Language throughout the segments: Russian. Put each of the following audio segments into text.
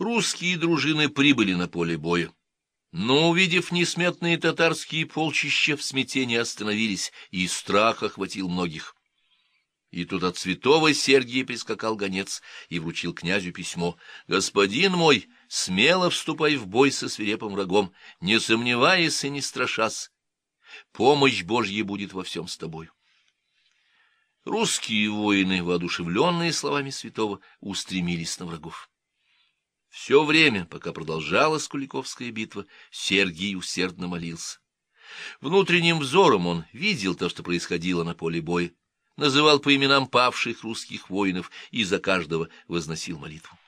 Русские дружины прибыли на поле боя. Но, увидев несметные татарские полчища, в смятении остановились, и страх охватил многих. И тут от святого Сергия прискакал гонец и вручил князю письмо. «Господин мой, смело вступай в бой со свирепым врагом, не сомневаясь и не страшась. Помощь Божья будет во всем с тобой». Русские воины, воодушевленные словами святого, устремились на врагов. Все время, пока продолжалась Куликовская битва, Сергий усердно молился. Внутренним взором он видел то, что происходило на поле боя, называл по именам павших русских воинов и за каждого возносил молитву.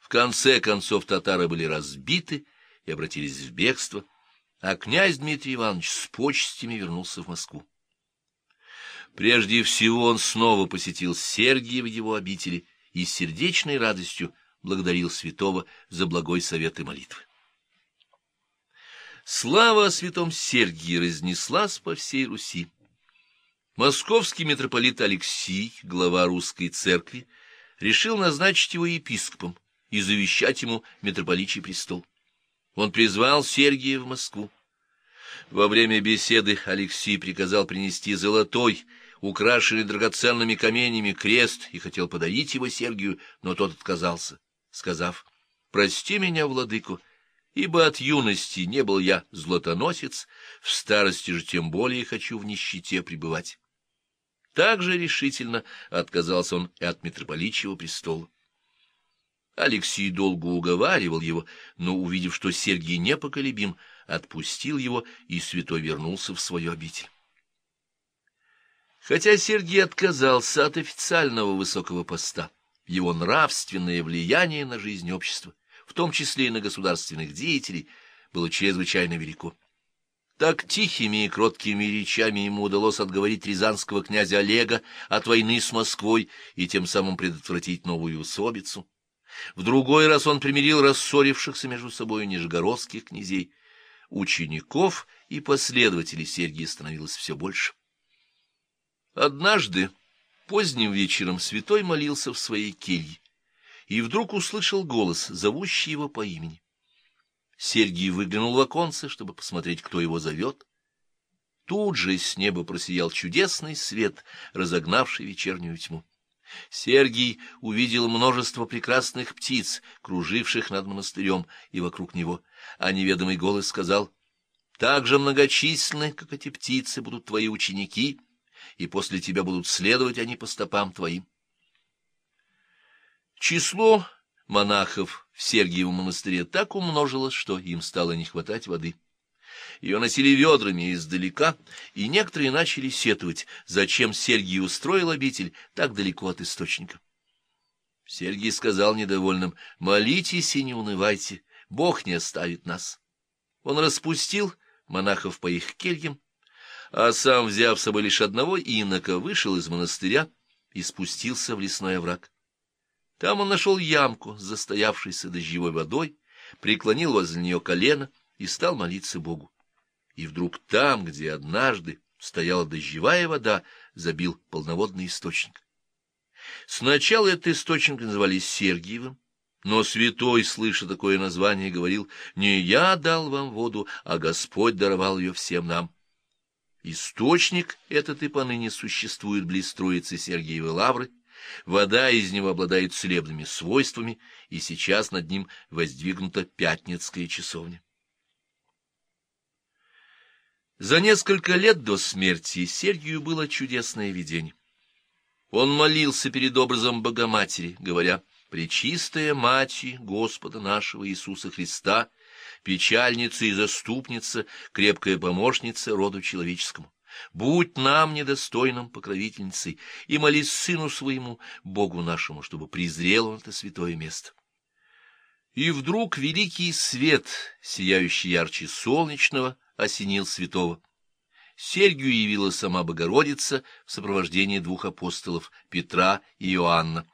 В конце концов татары были разбиты и обратились в бегство, а князь Дмитрий Иванович с почестями вернулся в Москву. Прежде всего он снова посетил Сергия в его обители и с сердечной радостью благодарил святого за благой совет и молитвы. Слава о святом Сергии разнеслась по всей Руси. Московский митрополит Алексий, глава русской церкви, решил назначить его епископом и завещать ему митрополичий престол. Он призвал Сергия в Москву. Во время беседы Алексий приказал принести золотой, украшенный драгоценными каменями крест и хотел подарить его Сергию, но тот отказался, сказав, «Прости меня, владыку, ибо от юности не был я златоносец, в старости же тем более хочу в нищете пребывать». Так же решительно отказался он и от митрополичьего престола. Алексей долго уговаривал его, но, увидев, что Сергий непоколебим, отпустил его, и святой вернулся в свою обитель. Хотя Сергий отказался от официального высокого поста, его нравственное влияние на жизнь общества, в том числе и на государственных деятелей, было чрезвычайно велико. Так тихими и кроткими речами ему удалось отговорить рязанского князя Олега от войны с Москвой и тем самым предотвратить новую усобицу. В другой раз он примирил рассорившихся между собой нижегородских князей. Учеников и последователей Сергия становилось все больше. Однажды, поздним вечером, святой молился в своей келье и вдруг услышал голос, зовущий его по имени. Сергий выглянул в оконце, чтобы посмотреть, кто его зовет. Тут же с неба просиял чудесный свет, разогнавший вечернюю тьму. Сергий увидел множество прекрасных птиц, круживших над монастырем и вокруг него, а неведомый голос сказал, «Так же многочисленны, как эти птицы, будут твои ученики, и после тебя будут следовать они по стопам твоим». Число монахов в Сергиевом монастыре так умножилось, что им стало не хватать воды. Ее носили ведрами издалека, и некоторые начали сетовать, зачем Сергий устроил обитель так далеко от источника. Сергий сказал недовольным, «Молитесь и не унывайте, Бог не оставит нас». Он распустил монахов по их кельям, а сам, взяв с собой лишь одного инока, вышел из монастыря и спустился в лесной овраг. Там он нашел ямку с застоявшейся дождевой водой, преклонил возле нее колено и стал молиться Богу. И вдруг там, где однажды стояла дождевая вода, забил полноводный источник. Сначала этот источник называли Сергиевым, но святой, слыша такое название, говорил, «Не я дал вам воду, а Господь даровал ее всем нам». Источник этот и поныне существует близ Троицы Сергиевой Лавры, Вода из него обладает целебными свойствами, и сейчас над ним воздвигнута Пятницкая часовня. За несколько лет до смерти Сергию было чудесное видение. Он молился перед образом Богоматери, говоря, «Пречистая Мати Господа нашего Иисуса Христа, печальница и заступница, крепкая помощница роду человеческому». Будь нам недостойным покровительницей и молись сыну своему, Богу нашему, чтобы презрел он это святое место. И вдруг великий свет, сияющий ярче солнечного, осенил святого. Сергию явила сама Богородица в сопровождении двух апостолов Петра и Иоанна.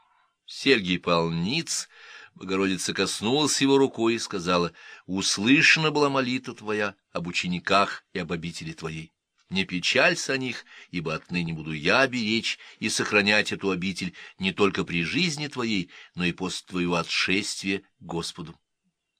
Сергий пал ниц, Богородица коснулась его рукой и сказала, «Услышана была молитва твоя об учениках и об обители твоей». Не печалься о них, ибо отныне буду я беречь и сохранять эту обитель не только при жизни твоей, но и после твоего отшествия к Господу.